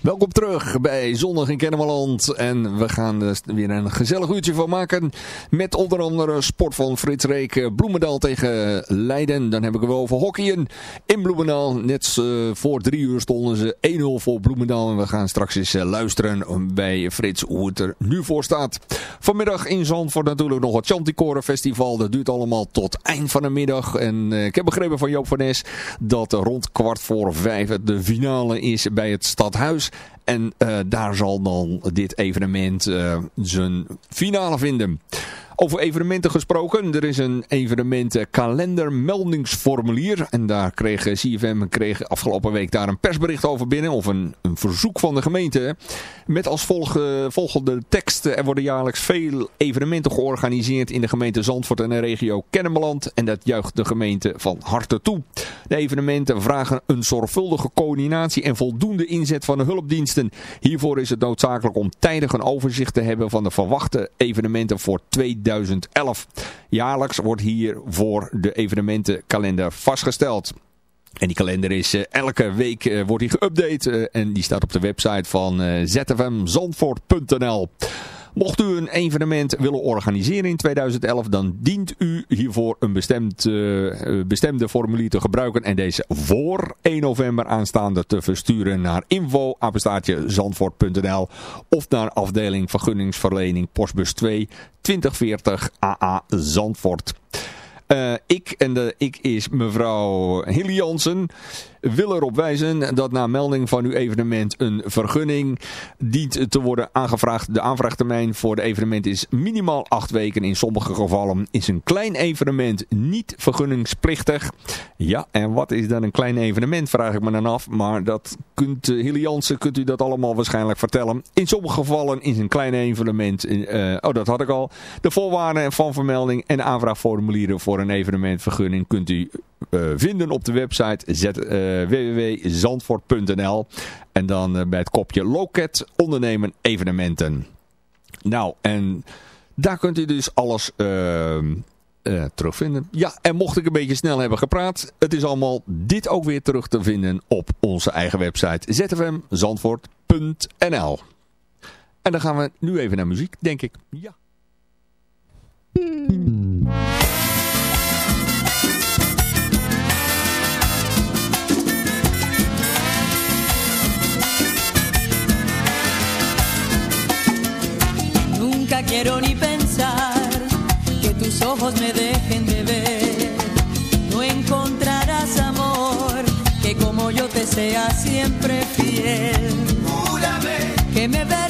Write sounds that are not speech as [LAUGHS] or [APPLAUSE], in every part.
Welkom terug bij Zondag in Kennemerland. En we gaan er weer een gezellig uurtje van maken. Met onder andere sport van Frits Reek. Bloemendaal tegen Leiden. Dan heb ik het wel over hockeyen in Bloemendaal. Net uh, voor drie uur stonden ze 1-0 voor Bloemendaal. En we gaan straks eens uh, luisteren bij Frits hoe het er nu voor staat. Vanmiddag in Zandvoort natuurlijk nog het Chanticore Festival. Dat duurt allemaal tot eind van de middag. En ik heb begrepen van Joop van Nes dat rond kwart voor vijf de finale is bij het Stadhuis. En uh, daar zal dan dit evenement uh, zijn finale vinden. Over evenementen gesproken. Er is een evenementenkalender meldingsformulier. En daar kreeg CFM kreeg afgelopen week daar een persbericht over binnen. Of een, een verzoek van de gemeente. Met als volge, volgende tekst. Er worden jaarlijks veel evenementen georganiseerd in de gemeente Zandvoort en de regio Kennemerland. En dat juicht de gemeente van harte toe. De evenementen vragen een zorgvuldige coördinatie en voldoende inzet van de hulpdiensten. Hiervoor is het noodzakelijk om tijdig een overzicht te hebben van de verwachte evenementen voor 2020. 2011. Jaarlijks wordt hiervoor de evenementenkalender vastgesteld. En die kalender is uh, elke week uh, wordt die geüpdate uh, en die staat op de website van zfmzandvoort.nl. Mocht u een evenement willen organiseren in 2011, dan dient u hiervoor een bestemd, uh, bestemde formulier te gebruiken en deze voor 1 november aanstaande te versturen naar info zandvoort.nl of naar afdeling vergunningsverlening postbus 2 2040 AA Zandvoort. Uh, ik, en de ik is mevrouw Hilly Jansen, wil erop wijzen dat na melding van uw evenement een vergunning dient te worden aangevraagd. De aanvraagtermijn voor de evenement is minimaal acht weken. In sommige gevallen is een klein evenement niet vergunningsplichtig. Ja, en wat is dan een klein evenement, vraag ik me dan af. Maar dat kunt, uh, Hilly Jansen, kunt u dat allemaal waarschijnlijk vertellen. In sommige gevallen is een klein evenement, uh, oh dat had ik al, de voorwaarden van vermelding en aanvraagformulieren voor een evenementvergunning kunt u vinden op de website uh, www.zandvoort.nl en dan uh, bij het kopje Loket ondernemen evenementen. Nou, en daar kunt u dus alles terugvinden. Ja, en mocht ik een beetje snel hebben gepraat, het is allemaal dit ook weer terug te vinden op onze eigen website zfmzandvoort.nl En dan gaan we nu even naar muziek, denk ik. Ja. Quiero ni pensar que tus ojos me dejen de ver. No encontrarás amor que como yo te sea siempre fiel. Júrame que me verás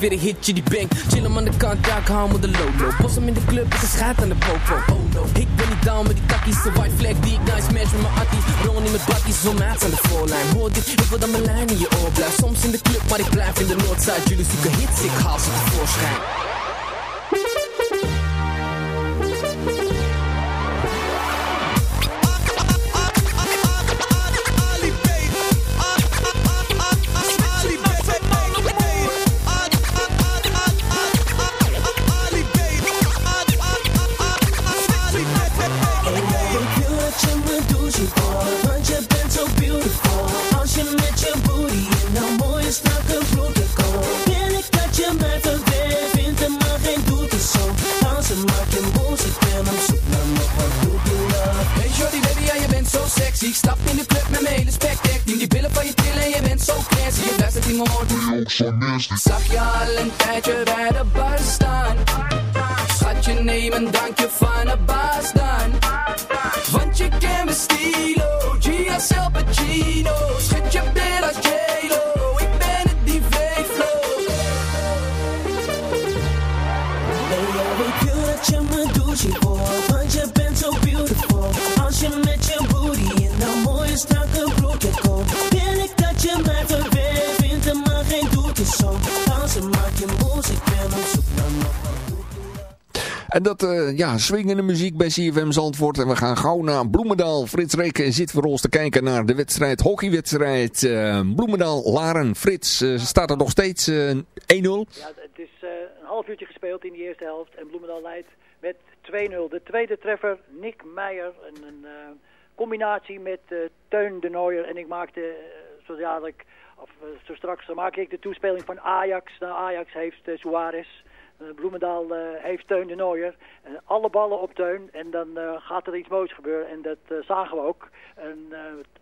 Weer een hitje, die bang. Chill hem aan de kant, ja, ik hou met de lolo Bos hem in de club, met een schijt aan de popo. Oh no, ik ben niet down met die takkies. De white flag die ik nice match met mijn attie. Rol niet met bakkies, zo maat aan de voorlijn. Hoor dit, ik wil dat mijn lijn in je oor blijft. Soms in de club, maar ik blijf in de Noordzijde. Jullie zoeken hits, ik haal ze tevoorschijn Zag je al een tijdje bij de bar staan? Schatje neem een drankje van de baas dan. Want je kent mijn stilo Gia's El Pacino. Schud je bil als J-Lo Ik ben het die flow Hey yo, ik wil dat je me douche En dat, eh, ja, swingende muziek bij CFM Zandvoort. En we gaan gauw naar Bloemendaal. Frits Reken zit voor ons te kijken naar de wedstrijd, hockeywedstrijd uh, Bloemendaal-Laren. Frits, uh, staat er nog steeds 1-0? Ja, het is uh, een half uurtje gespeeld in de eerste helft en Bloemendaal leidt met 2-0. De tweede treffer, Nick Meijer, een, uh, combinatie met uh, Teun de Nooier. En ik maakte zo dadelijk, of zo straks, maak ik de toespeling van Ajax. Nou, Ajax heeft Suarez. Bloemendaal uh, heeft Teun de Nooier. Uh, alle ballen op Teun en dan gaat er iets moois gebeuren. En dat zagen we ook. Een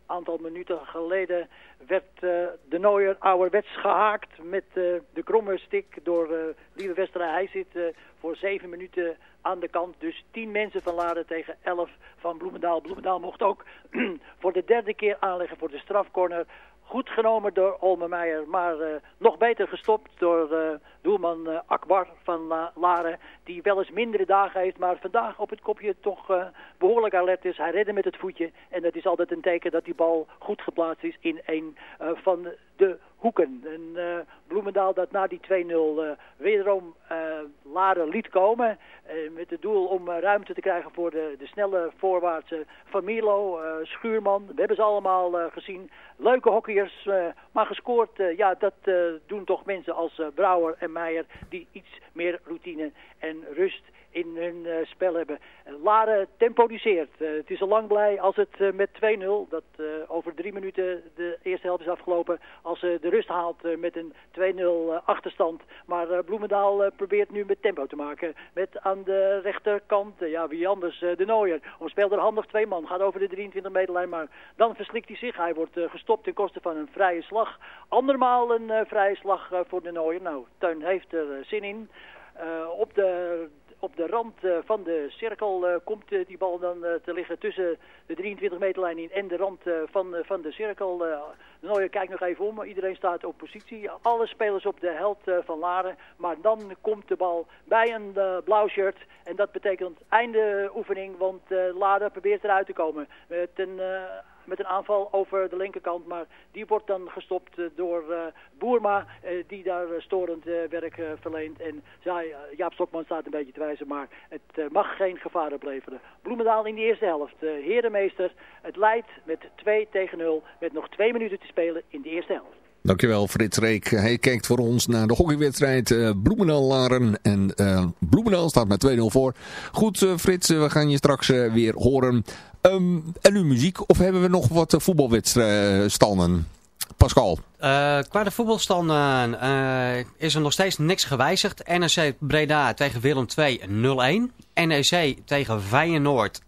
aantal minuten geleden werd de Nooier ouderwets gehaakt met de kromme stick door Lieve Westerij. Hij zit voor zeven minuten aan de kant. Dus tien mensen van Laren tegen elf van Bloemendaal. Bloemendaal mocht ook [CLEARS THROAT] voor de derde keer aanleggen voor de strafcorner. Goed genomen door Olme Meijer, maar uh, nog beter gestopt door uh, doelman uh, Akbar van Laren. Die wel eens mindere dagen heeft, maar vandaag op het kopje toch behoorlijk alert is. Hij redde met het voetje en dat is altijd een teken dat die bal goed geplaatst is in een van de hoeken. En Bloemendaal dat na die 2-0 wederom Laren liet komen. met het doel om ruimte te krijgen voor de, de snelle voorwaartse van Milo, Schuurman. We hebben ze allemaal gezien. Leuke hockeyers, uh, maar gescoord, uh, ja, dat uh, doen toch mensen als Brouwer en Meijer... die iets meer routine en rust in hun eh, spel hebben. Laren temporiseert. Uh, het is al lang blij als het uh, met 2-0, dat over drie minuten de eerste helft is afgelopen, als ze de rust haalt met een 2-0 achterstand. Maar Bloemendaal probeert nu met tempo te maken. Met aan de rechterkant, ja wie anders, de Nooier. Speelt er handig twee man, gaat over de 23 meterlijn, maar dan verslikt hij zich. Hij wordt gestopt ten koste van een vrije slag. Andermaal een vrije slag voor de Nooier. Nou, Teun heeft er zin in. op de op de rand uh, van de cirkel uh, komt uh, die bal dan te liggen tussen de 23 meterlijn in en de rand van, van de cirkel. Nooier kijkt nog even om, iedereen staat op positie. Alle spelers op de held van Laren. Maar dan komt de bal bij een blauw shirt. En dat betekent einde oefening, want Laren probeert eruit te komen. Met een met een aanval over de linkerkant. Maar die wordt dan gestopt eh, door uh, Boerma, uh, die daar storend werk verleent. En zij, Jaap Stokman staat een beetje te wijzen, maar het mag geen gevaar opleveren. Bloemendaal in de eerste helft. herenmeester, het leidt met 2 tegen 0 met nog twee minuten te spelen in de eerste helft. Dankjewel Frits Reek. Hij kijkt voor ons naar de hockeywedstrijd uh, Bloemendaal-Laren. En uh, Bloemendaal staat met 2-0 voor. Goed uh, Frits, we gaan je straks weer horen. Um, en nu muziek of hebben we nog wat voetbalwedstrijden? Pascal. qua de voetbalstanden is er nog steeds niks gewijzigd. NEC Breda tegen Willem 2 0-1. NEC tegen Feyenoord 1-0.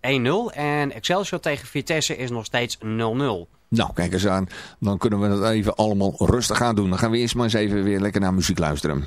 En Excelsior tegen Vitesse is nog steeds 0-0. Nou, kijk eens aan. Dan kunnen we dat even allemaal rustig gaan doen. Dan gaan we eerst maar eens even weer lekker naar muziek luisteren.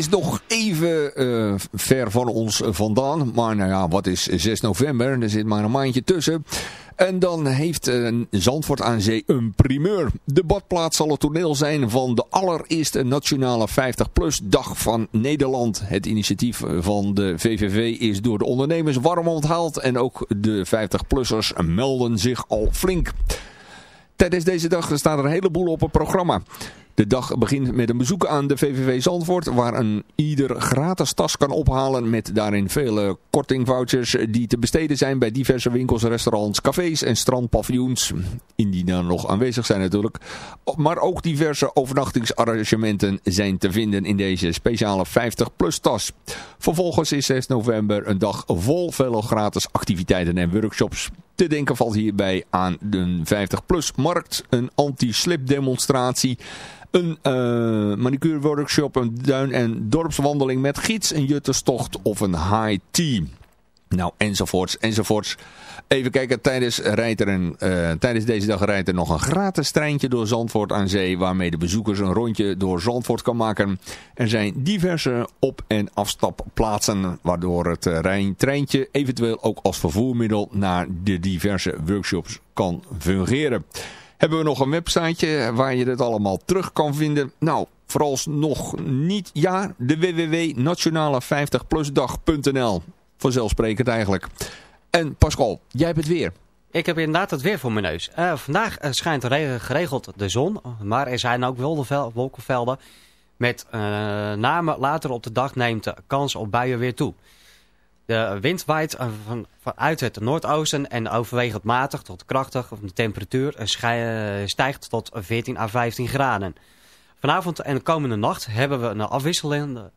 is nog even eh, ver van ons vandaan. Maar nou ja, wat is 6 november? Er zit maar een maandje tussen. En dan heeft eh, Zandvoort aan Zee een primeur. De badplaats zal het toneel zijn van de allereerste Nationale 50PLUS Dag van Nederland. Het initiatief eh, van de VVV is door de ondernemers warm onthaald. En ook de 50-plussers melden zich al flink. Tijdens deze dag staat er een heleboel op het programma. De dag begint met een bezoek aan de VVV Zandvoort, waar een ieder gratis tas kan ophalen met daarin vele kortingvouchers die te besteden zijn bij diverse winkels, restaurants, cafés en strandpaviljoens, indien daar nog aanwezig zijn natuurlijk. Maar ook diverse overnachtingsarrangementen zijn te vinden in deze speciale 50 plus tas. Vervolgens is 6 november een dag vol vele gratis activiteiten en workshops. Te denken valt hierbij aan de 50 plus markt, een anti-slip demonstratie, een eh, uh, manicure workshop, een duin- en dorpswandeling met gids, een jutterstocht of een high tea. Nou, enzovoorts, enzovoorts. Even kijken, tijdens, rijdt er een, eh, tijdens deze dag rijdt er nog een gratis treintje door Zandvoort aan zee... waarmee de bezoekers een rondje door Zandvoort kan maken. Er zijn diverse op- en afstapplaatsen... waardoor het eh, Rijn treintje eventueel ook als vervoermiddel naar de diverse workshops kan fungeren. Hebben we nog een websiteje waar je dit allemaal terug kan vinden? Nou, vooralsnog niet. Ja, de www.nationale50plusdag.nl Vanzelfsprekend eigenlijk. En Pascal, jij hebt het weer. Ik heb inderdaad het weer voor mijn neus. Uh, vandaag schijnt geregeld de zon, maar er zijn ook wolkenvelden. Met uh, name later op de dag neemt de kans op buien weer toe. De wind waait van, vanuit het noordoosten en overwegend matig tot krachtig. De temperatuur stijgt tot 14 à 15 graden. Vanavond en de komende nacht hebben we een afwisselende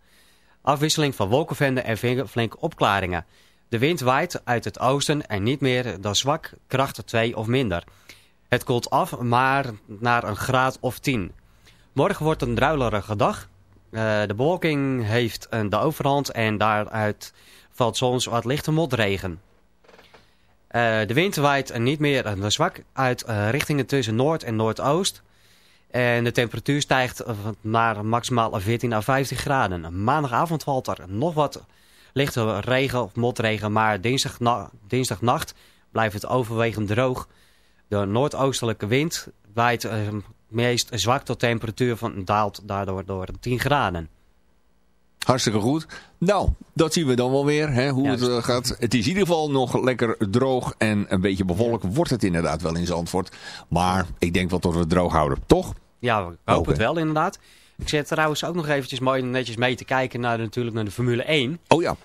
afwisseling van wolkenvelden en flinke opklaringen. De wind waait uit het oosten en niet meer dan zwak, kracht 2 of minder. Het koelt af, maar naar een graad of 10. Morgen wordt een druilerige dag. Uh, de bewolking heeft de overhand en daaruit valt soms wat lichte motregen. Uh, de wind waait niet meer dan zwak uit uh, richtingen tussen noord en noordoost. En de temperatuur stijgt naar maximaal 14 à 15 graden. Maandagavond valt er nog wat lichte regen of motregen, maar dinsdag dinsdagnacht blijft het overwegend droog. De noordoostelijke wind waait meest zwak tot temperatuur van daalt daardoor door 10 graden. Hartstikke goed. Nou, dat zien we dan wel weer, hè, hoe het uh, gaat. Het is in ieder geval nog lekker droog en een beetje bewolkt wordt het inderdaad wel in Zandvoort. Maar ik denk wel dat we het droog houden, toch? Ja, ik hoop okay. het wel inderdaad. Ik zit trouwens ook nog eventjes mooi netjes mee te kijken naar, natuurlijk naar de Formule 1. Oh ja.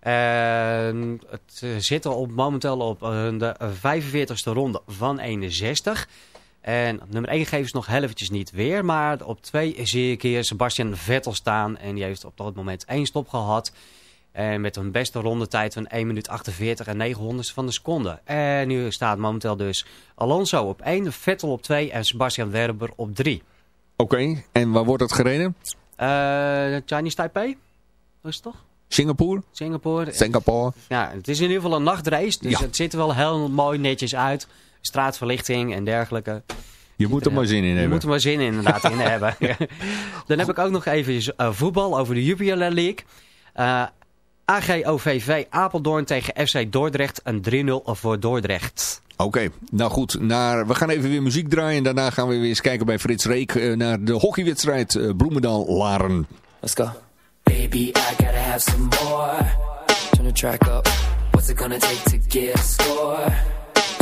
En het zit er op, momenteel op de 45ste ronde van 61. En nummer 1 geven ze nog helftjes niet weer. Maar op 2 zie ik hier Sebastian Vettel staan. En die heeft op dat moment één stop gehad. En met een beste rondetijd van 1 minuut 48 en 900 van de seconde. En nu staat momenteel dus Alonso op 1, Vettel op 2 en Sebastian Werber op 3. Oké, okay. en waar wordt het gereden? Uh, Chinese Taipei, is het toch? Singapore? Singapore. Singapore. Ja, het is in ieder geval een nachtrace, dus ja. het ziet er wel heel mooi netjes uit. Straatverlichting en dergelijke. Je moet er maar zin in hebben. Je moet er maar zin in, inderdaad in [LAUGHS] hebben. [LAUGHS] Dan heb ik ook nog even uh, voetbal over de Jupiler League. Uh, AGOVV Apeldoorn tegen FC Dordrecht. Een 3-0 voor Dordrecht. Oké, okay, nou goed. Naar, we gaan even weer muziek draaien. En daarna gaan we weer eens kijken bij Frits Reek uh, naar de hockeywedstrijd Bloemendaal-Laren. Let's go. Baby, I gotta have some more. Turn the track up. What's it gonna take to get a score?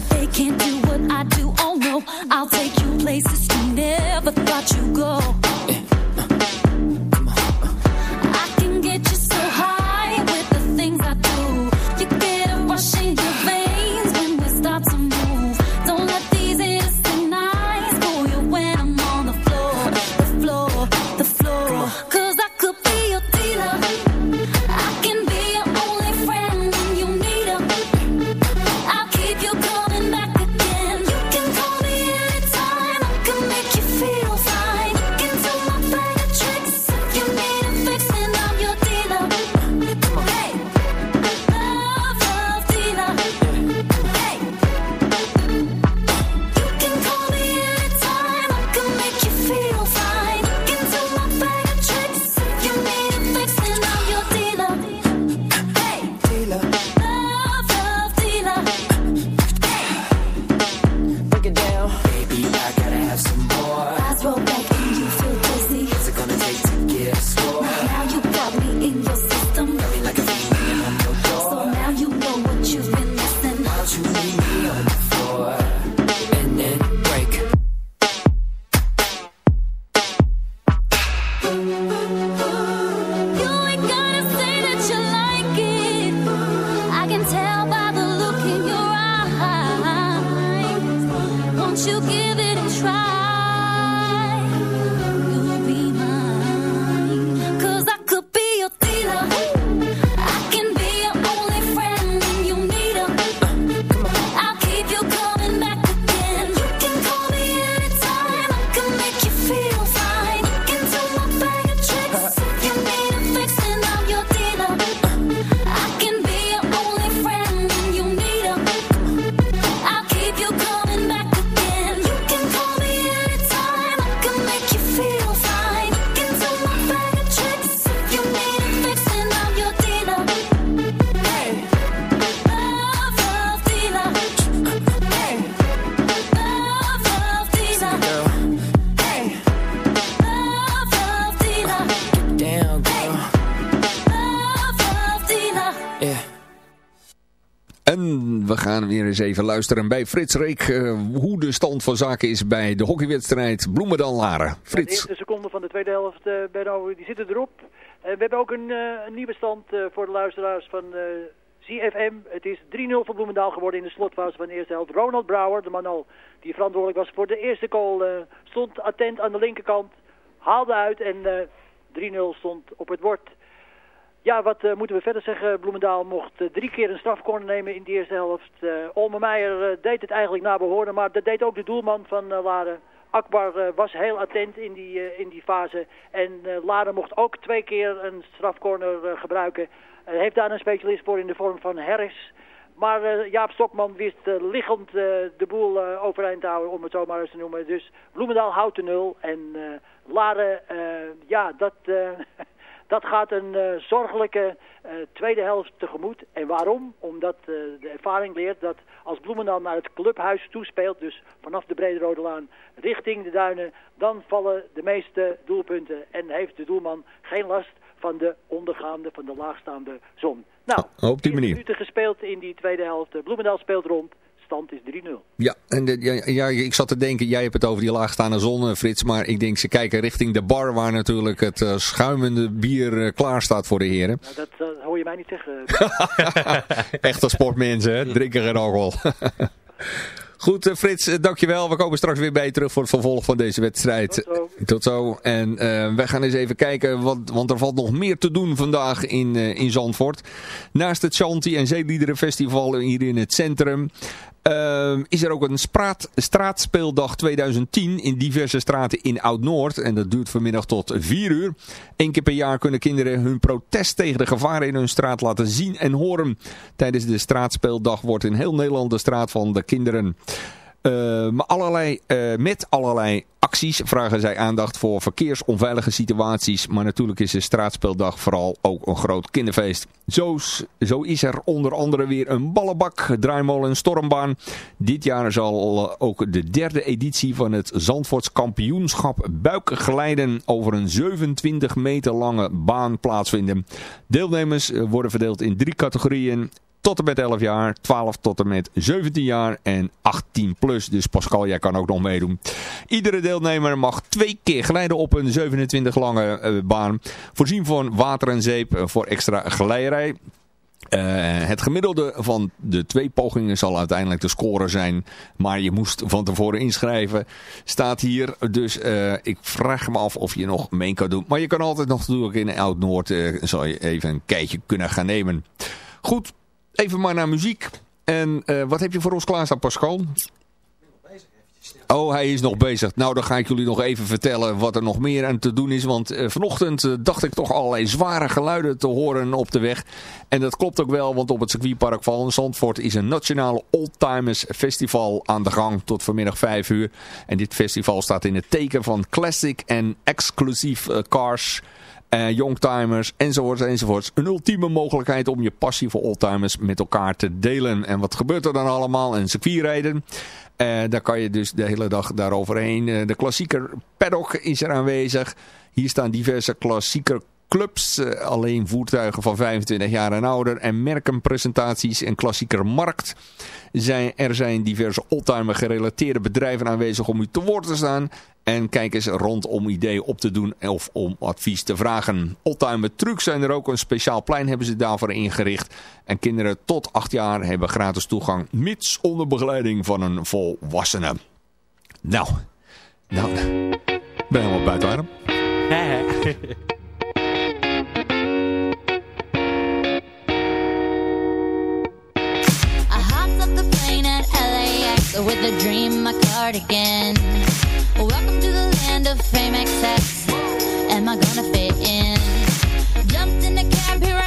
that they can't do eens even luisteren bij Frits Reek eh, hoe de stand van zaken is bij de hockeywedstrijd Bloemendaal-Laren. De Frits. eerste seconden van de tweede helft, Benno, die zitten erop. Eh, we hebben ook een, een nieuwe stand voor de luisteraars van ZFM. Het is 3-0 voor Bloemendaal geworden in de slotfase van de eerste helft. Ronald Brouwer, de man al die verantwoordelijk was voor de eerste goal, stond attent aan de linkerkant. Haalde uit en eh 3-0 stond op het bord. Ja, wat eh, moeten we verder zeggen? Bloemendaal mocht eh, drie keer een strafcorner nemen in de eerste helft. Uh, Olme Meijer deed het eigenlijk naar behoren, maar dat deed ook de doelman van eh, Laren. Akbar was heel attent in die, in die fase. En Laren mocht ook twee keer een strafcorner gebruiken. Heeft daar een specialist voor in de vorm van Harris. Maar Jaap Stokman wist liggend de boel overeind te houden, om het zo maar eens te noemen. Dus Bloemendaal houdt de nul. En Laren, ja, dat, [LAUGHS] dat gaat een eh, zorgelijke eh, tweede helft tegemoet. En waarom? Omdat eh, de ervaring leert dat als Bloemendaal naar het clubhuis toespeelt, dus vanaf de Brede Rode Laan richting de Duinen, dan vallen de meeste doelpunten. En heeft de doelman geen last van de ondergaande, van de laagstaande zon. Nou, Op die manier. minuten gespeeld in die tweede helft. Bloemendaal speelt rond. Stand is 3-0. Ja, en de, ja, ja, ik zat te denken, jij hebt het over die laagstaande zon, eh, Frits. Maar ik denk, ze kijken richting de bar waar natuurlijk het eh, schuimende bier eh, klaar staat voor de heren. Nou, dat hoor je mij niet zeggen. [LAUGHS] Echte sportmensen, hè? drinken geen alcohol. [LAUGHS] Goed, Frits, dankjewel. We komen straks weer bij je terug voor het vervolg van deze wedstrijd. Tot zo. Tot zo. En eh wij gaan eens even kijken, want, want er valt nog meer te doen vandaag in, in Zandvoort. Naast het Shanti en Zeeliederenfestival hier in het centrum... eh, is er ook een straatspeeldag 2010 in diverse straten in Oud-Noord. En dat duurt vanmiddag tot 4 uur. Eén keer per jaar kunnen kinderen hun protest tegen de gevaren in hun straat laten zien en horen. Tijdens de straatspeeldag wordt in heel Nederland de straat van de kinderen... Uh, maar allerlei, uh, met allerlei acties vragen zij aandacht voor verkeersonveilige situaties. Maar natuurlijk is de straatspeeldag vooral ook een groot kinderfeest. Zo, zo is er onder andere weer een ballenbak, draaimolen, stormbaan. Dit jaar zal ook de derde editie van het Zandvoorts kampioenschap buikglijden over een 27 meter lange baan plaatsvinden. Deelnemers worden verdeeld in drie categorieën tot en met 11 jaar, 12 tot en met 17 jaar en 18 plus. Dus Pascal, jij kan ook nog meedoen. Iedere deelnemer mag twee keer glijden op een 27 lange uh, baan. Voorzien van water en zeep uh, voor extra glijerij. Uh, het gemiddelde van de twee pogingen zal uiteindelijk de score zijn. Maar je moest van tevoren inschrijven. Staat hier. Dus ik vraag me af of je nog mee kan doen. Maar je kan altijd nog natuurlijk in Oud-Noord. Uh, zal je even een kijkje kunnen gaan nemen. Goed. Even maar naar muziek. En uh, wat heb je voor ons klaarstaan, Pascal? Oh, hij is nog bezig. Nou, dan ga ik jullie nog even vertellen wat er nog meer aan te doen is. Want uh, vanochtend uh, dacht ik toch allerlei zware geluiden te horen op de weg. En dat klopt ook wel, want op het circuitpark van Zandvoort is een nationale Oldtimers Festival aan de gang tot vanmiddag 5 uur. En dit festival staat in het teken van classic en exclusief uh, cars... Uh, youngtimers enzovoorts enzovoorts. Een ultieme mogelijkheid om je passie voor oldtimers met elkaar te delen. En wat gebeurt er dan allemaal? Een circuitrijden. Uh, daar kan je dus de hele dag daaroverheen. Uh, de klassieker paddock is er aanwezig. Hier staan diverse klassieker clubs, uh, alleen voertuigen van 25 jaar en ouder en merkenpresentaties en klassieker markt. Zijn, er zijn diverse oldtimer gerelateerde bedrijven aanwezig om u te woord te staan. En kijk eens rondom ideeën op te doen of om advies te vragen. Oldtimer trucks zijn er ook. Een speciaal plein hebben ze daarvoor ingericht. En kinderen tot 8 jaar hebben gratis toegang. Mits onder begeleiding van een volwassene. Nou, nou, ben helemaal buiten adem. [LAUGHS] LAX with a dream, my cardigan. Welcome to the land of fame excess. Am I gonna fit in? Jumped in the cab, here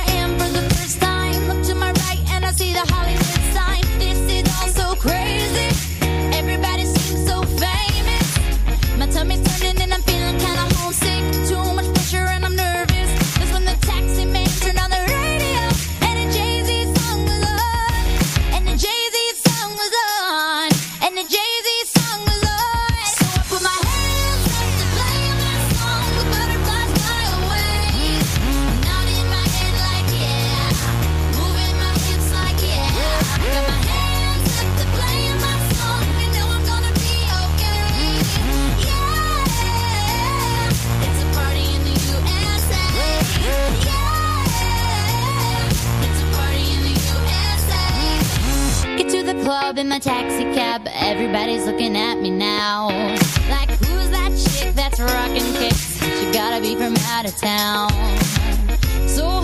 my taxi cab, everybody's looking at me now. Like, who's that chick that's rocking kicks? She gotta be from out of town. So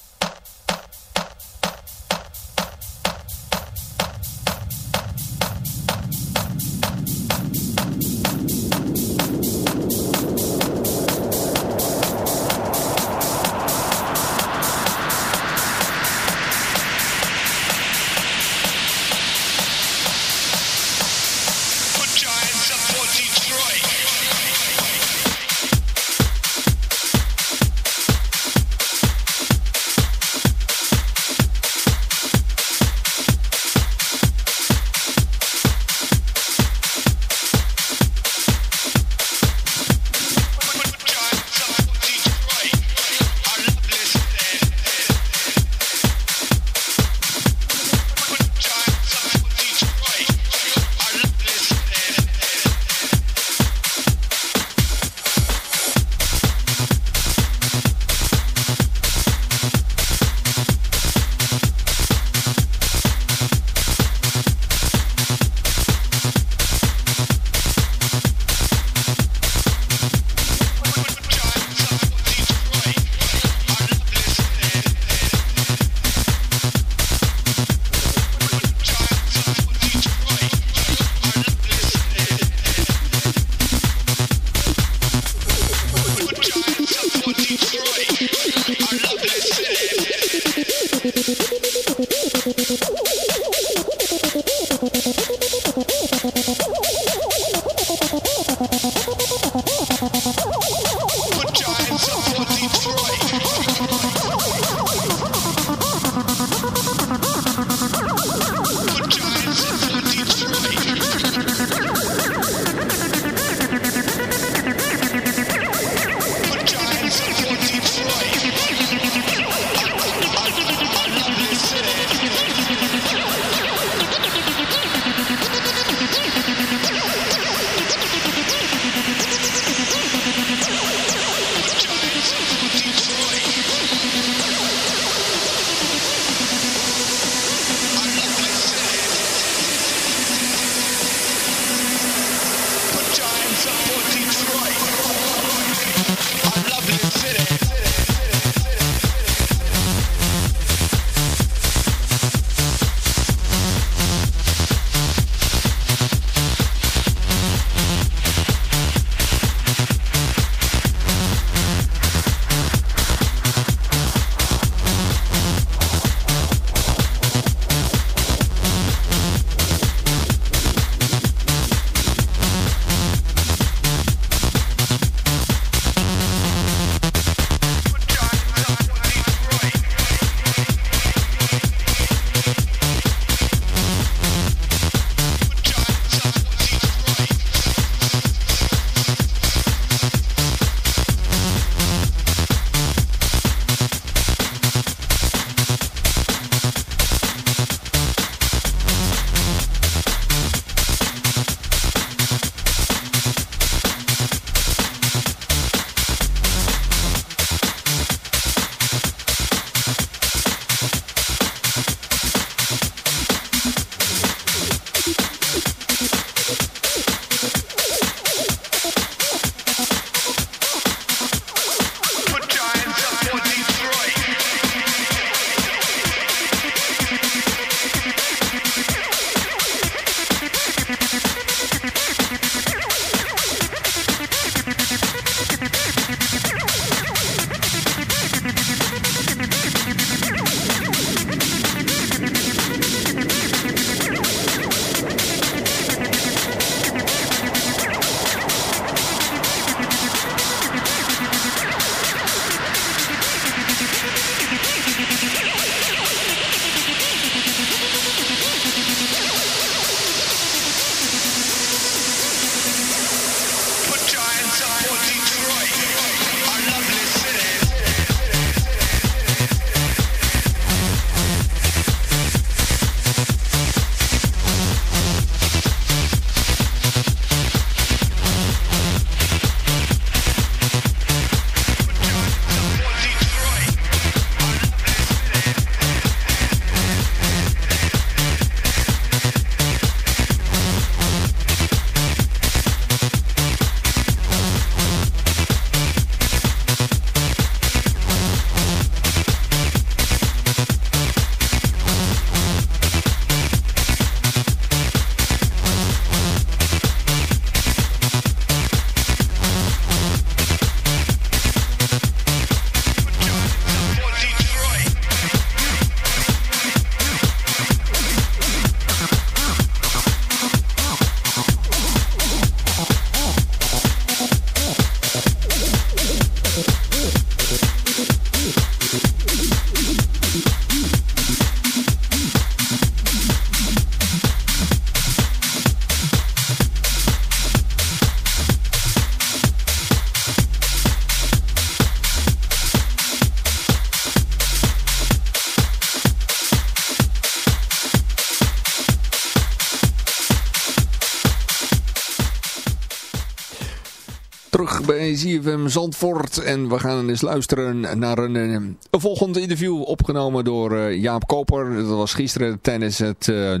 ZFM Zandvoort. En we gaan eens luisteren naar een, eh, een volgend interview opgenomen door eh, Jaap Koper. Dat was gisteren tijdens het uh,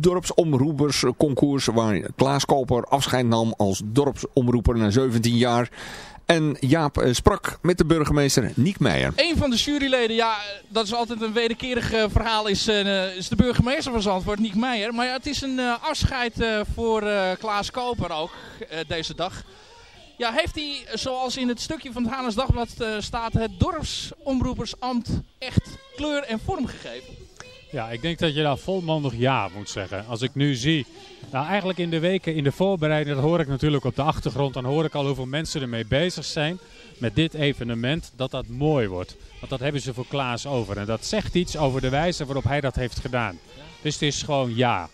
dorpsomroepersconcours waar Klaas Koper afscheid nam als dorpsomroeper na 17 jaar. En Jaap sprak met de burgemeester Niek Meijer. Een van de juryleden, ja, dat is altijd een wederkerig verhaal, is, is de burgemeester van Zandvoort, Niek Meijer. Maar ja, het is een afscheid voor Klaas Koper ook, deze dag. Ja, heeft hij, zoals in het stukje van het Hanes Dagblad eh, staat, het dorpsomroepersambt echt kleur en vorm gegeven? Ja, ik denk dat je daar volmondig ja moet zeggen. Als ik nu zie, nou eigenlijk in de weken in de voorbereiding, dat hoor ik natuurlijk op de achtergrond, dan hoor ik al hoeveel mensen ermee bezig zijn met dit evenement, dat dat mooi wordt. Want dat hebben ze voor Klaas over. En dat zegt iets over de wijze waarop hij dat heeft gedaan. Dus het is gewoon ja.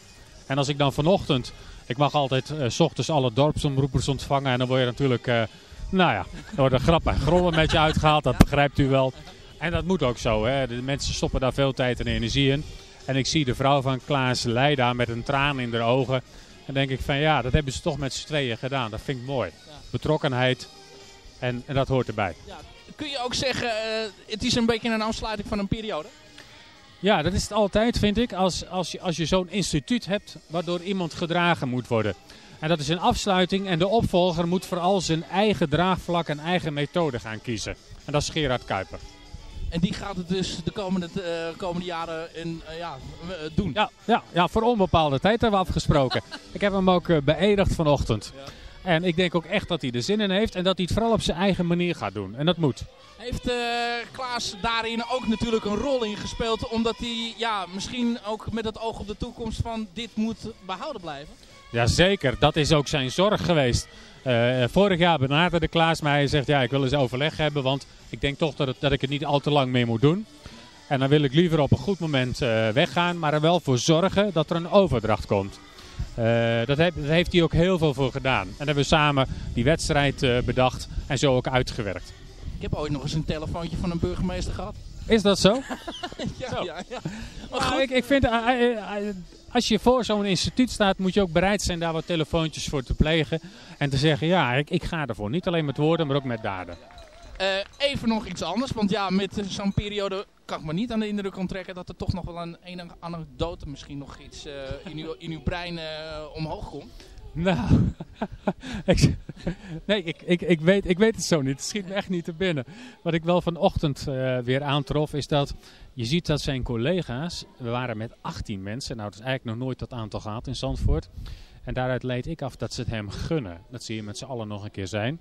En als ik dan vanochtend, ik mag altijd eh, ochtends alle dorpsomroepers ontvangen en dan word je natuurlijk, eh, nou ja, er worden grappen en met je uitgehaald, dat begrijpt u wel. En dat moet ook zo. Hè. De mensen stoppen daar veel tijd en energie in. En ik zie de vrouw van Klaas Leida met een traan in haar ogen. En denk ik van ja, dat hebben ze toch met z'n tweeën gedaan. Dat vind ik mooi. Betrokkenheid. En, en dat hoort erbij. Kun je ook zeggen, eh, het is een beetje een afsluiting van een periode? Ja, dat is het altijd, vind ik. Als, als je, als je zo'n instituut hebt waardoor iemand gedragen moet worden. En dat is een afsluiting. En de opvolger moet vooral zijn eigen draagvlak en eigen methode gaan kiezen. En dat is Gerard Kuiper. En die gaat het dus de komende, eh, komende jaren in, eh, ja, eh, doen. Ja, ja, ja, voor onbepaalde tijd hebben we afgesproken. [LAUGHS] ik heb hem ook beëdigd vanochtend. En ik denk ook echt dat hij er zin in heeft. En dat hij het vooral op zijn eigen manier gaat doen. En dat moet. Heeft eh, Klaas daarin ook natuurlijk een rol in gespeeld? Omdat hij ja, misschien ook met het oog op de toekomst van dit moet behouden blijven? Jazeker, dat is ook zijn zorg geweest. Eh, vorig jaar benaderde Klaas mij en zegt, ja, ik wil eens overleg hebben, want ik denk toch dat, het, dat ik het niet al te lang meer moet doen. En dan wil ik liever op een goed moment eh, weggaan, maar er wel voor zorgen dat er een overdracht komt. Eh, dat, heeft, dat heeft hij ook heel veel voor gedaan. En hebben we samen die wedstrijd eh, bedacht en zo ook uitgewerkt. Ik heb ooit nog eens een telefoontje van een burgemeester gehad. Is dat zo? [LAUGHS] ja, Zo. ja, ja. Maar ik, ik vind, eh, als je voor zo'n instituut staat, moet je ook bereid zijn daar wat telefoontjes voor te plegen. En te zeggen, ja, ik, ik ga ervoor. Niet alleen met woorden, maar ook met daden. Even nog iets anders, want ja, met zo'n periode kan ik me niet aan de indruk onttrekken dat er toch nog wel een enige anekdote, misschien nog iets eh, in, uw, in uw brein eh, omhoog komt. Nou, [LAUGHS] nee, ik, ik, ik, weet, ik weet het zo niet. Het schiet me echt niet te binnen. Wat ik wel vanochtend eh, weer aantrof is dat je ziet dat zijn collega's, we waren met 18 mensen, nou dat is eigenlijk nog nooit dat aantal gehad in Zandvoort. En daaruit leid ik af dat ze het hem gunnen. Dat zie je met z'n allen nog een keer zijn.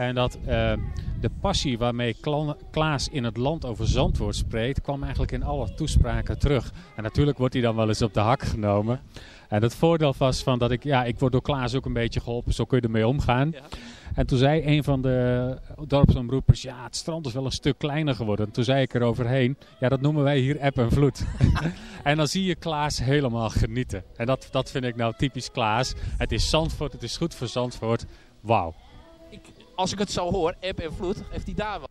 En dat eh, de passie waarmee Kla- Klaas in het land over Zandvoort spreekt, kwam eigenlijk in alle toespraken terug. En natuurlijk wordt hij dan wel eens op de hak genomen. En het voordeel was van dat ik, ja, ik word door Klaas ook een beetje geholpen, zo kun je ermee omgaan. En toen zei een van de dorpsomroepers, ja, het strand is wel een stuk kleiner geworden. En toen zei ik eroverheen, ja, dat noemen wij hier app en vloed. [LAUGHS] en dan zie je Klaas helemaal genieten. En dat, dat vind ik nou typisch Klaas. Het is Zandvoort, het is goed voor Zandvoort. Wauw. Als ik het zo hoor, app en vloed, heeft hij daar wel,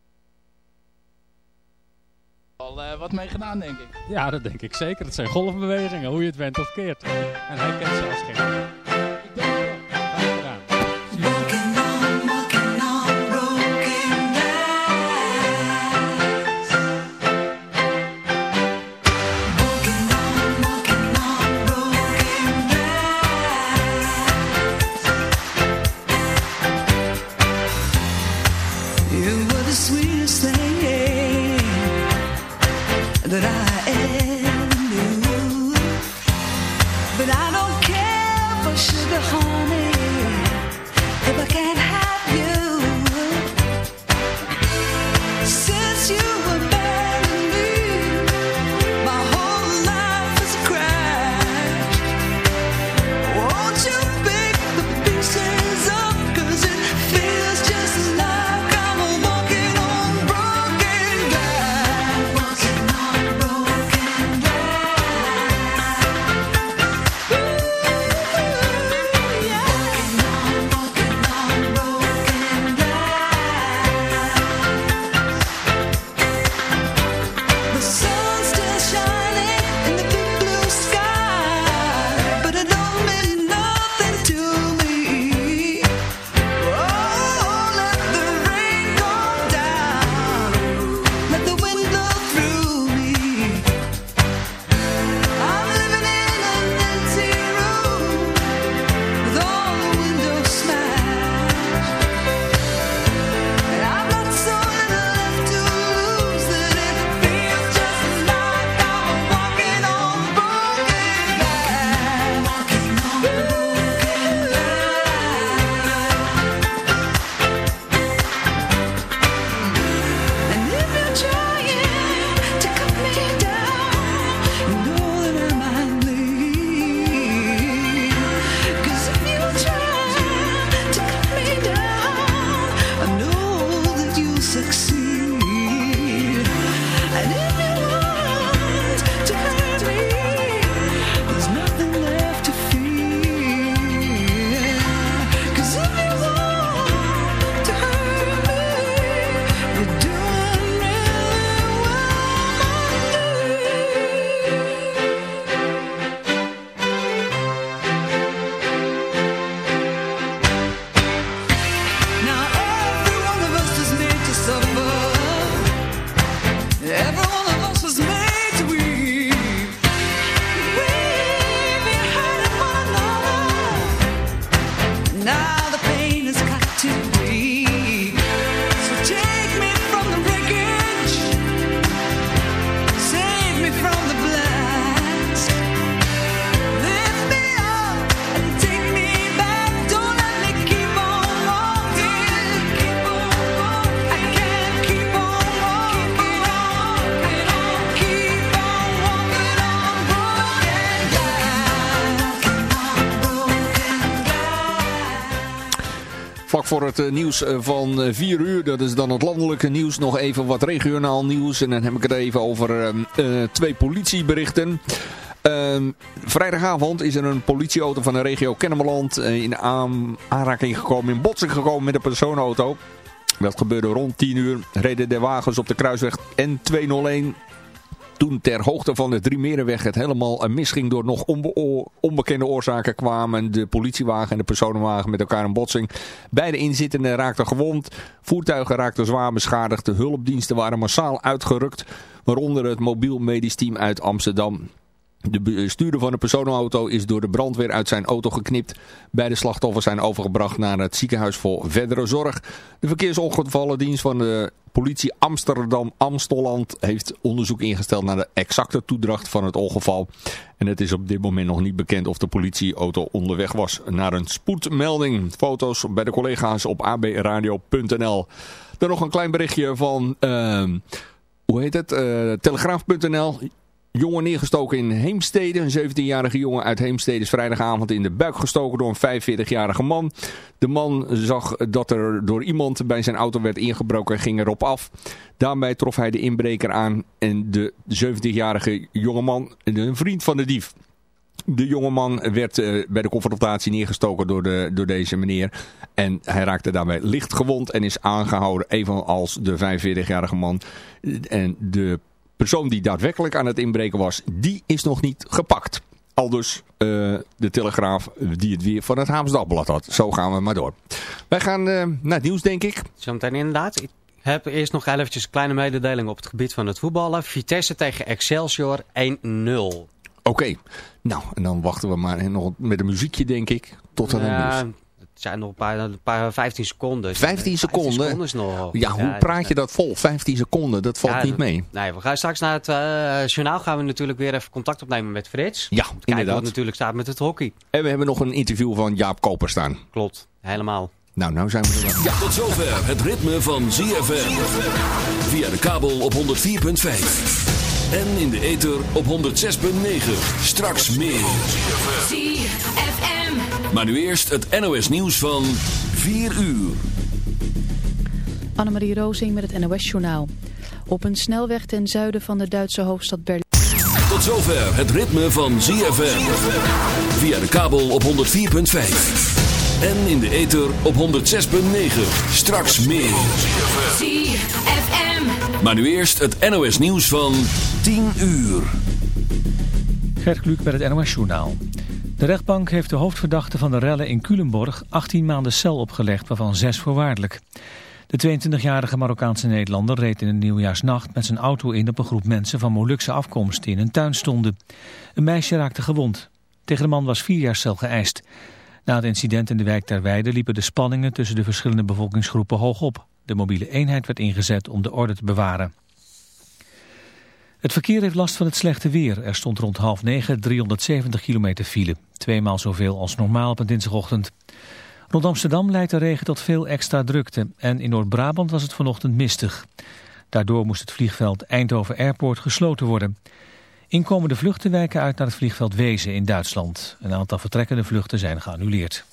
wel eh, wat mee gedaan, denk ik. Ja, dat denk ik zeker. Het zijn golfbewegingen, hoe je het went of keert. En hij kent ze als geen. Nieuws eh, van eh, 4 uur. Dat is dan het landelijke nieuws. Nog even wat regionaal nieuws. En dan heb ik het even over eh, eh, twee politieberichten. Ehm, vrijdagavond is er een politieauto van de regio Kennemerland eh, in aan- aanraking gekomen, in botsing gekomen met een personenauto. Dat gebeurde rond 10 uur. Reden de wagens op de kruisweg N201 toen ter hoogte van de Driemerenweg het helemaal eh, misging door nog onbekende oorzaken kwamen de politiewagen en de personenwagen met elkaar in botsing. Beide inzittenden raakten gewond, voertuigen raakten zwaar beschadigd, de hulpdiensten waren massaal uitgerukt, waaronder het mobiel medisch team uit Amsterdam. De bestuurder van de personenauto is door de brandweer uit zijn auto geknipt. Beide slachtoffers zijn overgebracht naar het ziekenhuis voor verdere zorg. De verkeersongevallendienst van de politie Amsterdam-Amstelland heeft onderzoek ingesteld naar de exacte toedracht van het ongeval. En het is op dit moment nog niet bekend of de politieauto onderweg was naar een spoedmelding. Foto's bij de collega's op abradio.nl. Dan nog een klein berichtje van, ehm, hoe heet het, Eh, telegraaf.nl. Jongen neergestoken in Heemstede. Een 17-jarige jongen uit Heemstede is vrijdagavond in de buik gestoken door een 45-jarige man. De man zag dat er door iemand bij zijn auto werd ingebroken en ging erop af. Daarbij trof hij de inbreker aan en de 17-jarige jongeman, een vriend van de dief. De jongeman werd eh, bij de confrontatie neergestoken door, de, door deze meneer. En hij raakte daarbij licht gewond en is aangehouden, evenals de 45-jarige man. En de persoon die daadwerkelijk aan het inbreken was, die is nog niet gepakt. Aldus eh, de Telegraaf die het weer van het Haams Dagblad had. Zo gaan we maar door. Wij gaan eh, naar het nieuws, denk ik. Zometeen inderdaad. Ik heb eerst nog eventjes een kleine mededeling op het gebied van het voetballen. Vitesse tegen Excelsior 1-0. Oké, nou, en dan wachten we maar nog met een muziekje, denk ik, tot aan het Ja, nieuws. Het zijn nog een paar, een paar 15 seconden. 15 seconden? seconden is nog. Ja, hoe praat je dat vol? 15 seconden, dat valt Ja, niet mee. Nee, we gaan straks naar het eh, journaal gaan we natuurlijk weer even contact opnemen met Frits. Ja, Om te kijken inderdaad. het natuurlijk staat met het hockey. En we hebben nog een interview van Jaap Koper staan. Klopt, helemaal. Nou, nou zijn we er wel. Ja, tot zover het ritme van ZFM. Via de kabel op 104.5. En in de ether op 106.9. Straks meer. Maar nu eerst het NOS nieuws van 4 uur. Annemarie Rozing met het NOS-journaal. Op een snelweg ten zuiden van de Duitse hoofdstad Berlijn. Tot zover het ritme van ZFM. Via de kabel op 104.5. En in de ether op 106.9. Straks meer. ZFM. Maar nu eerst het NOS nieuws van 10 uur. Gert Kluk met het NOS Journaal. De rechtbank heeft de hoofdverdachte van de rellen in Culemborg 18 maanden cel opgelegd, waarvan 6 voorwaardelijk. De 22-jarige Marokkaanse Nederlander reed in een nieuwjaarsnacht met zijn auto in op een groep mensen van Molukse afkomst die in een tuin stonden. Een meisje raakte gewond. Tegen de man was vier jaar cel geëist. Na het incident in de wijk Terweide liepen de spanningen tussen de verschillende bevolkingsgroepen hoog op. De mobiele eenheid werd ingezet om de orde te bewaren. Het verkeer heeft last van het slechte weer. Er stond rond half negen 370 kilometer file. Tweemaal zoveel als normaal op een dinsdagochtend. Rond Amsterdam leidt de regen tot veel extra drukte. En in Noord-Brabant was het vanochtend mistig. Daardoor moest het vliegveld Eindhoven Airport gesloten worden. Inkomende vluchten wijken uit naar het vliegveld Wezen in Duitsland. Een aantal vertrekkende vluchten zijn geannuleerd.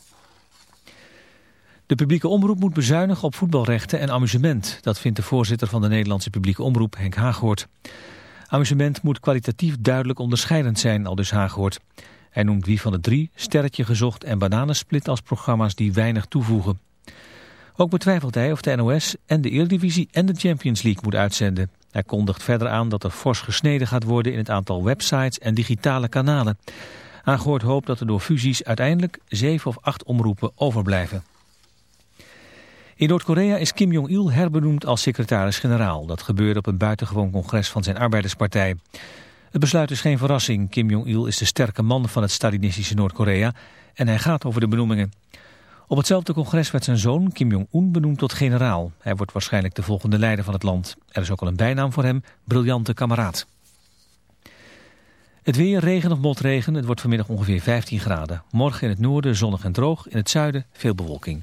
De publieke omroep moet bezuinigen op voetbalrechten en amusement. Dat vindt de voorzitter van de Nederlandse publieke omroep, Henk Haaghoort. Amusement moet kwalitatief duidelijk onderscheidend zijn, al dus. Hij noemt wie van de drie, Sterretje Gezocht en Bananensplit als programma's die weinig toevoegen. Ook betwijfelt hij of de NOS en de Eredivisie en de Champions League moet uitzenden. Hij kondigt verder aan dat er fors gesneden gaat worden in het aantal websites en digitale kanalen. Haaghoort hoopt dat er door fusies uiteindelijk zeven of acht omroepen overblijven. In Noord-Korea is Kim Jong-il herbenoemd als secretaris-generaal. Dat gebeurde op een buitengewoon congres van zijn arbeiderspartij. Het besluit is geen verrassing. Kim Jong-il is de sterke man van het Stalinistische Noord-Korea en hij gaat over de benoemingen. Op hetzelfde congres werd zijn zoon Kim Jong-un benoemd tot generaal. Hij wordt waarschijnlijk de volgende leider van het land. Er is ook al een bijnaam voor hem, briljante kameraad. Het weer, regen of motregen. Het wordt vanmiddag ongeveer 15 graden. Morgen in het noorden zonnig en droog. In het zuiden veel bewolking.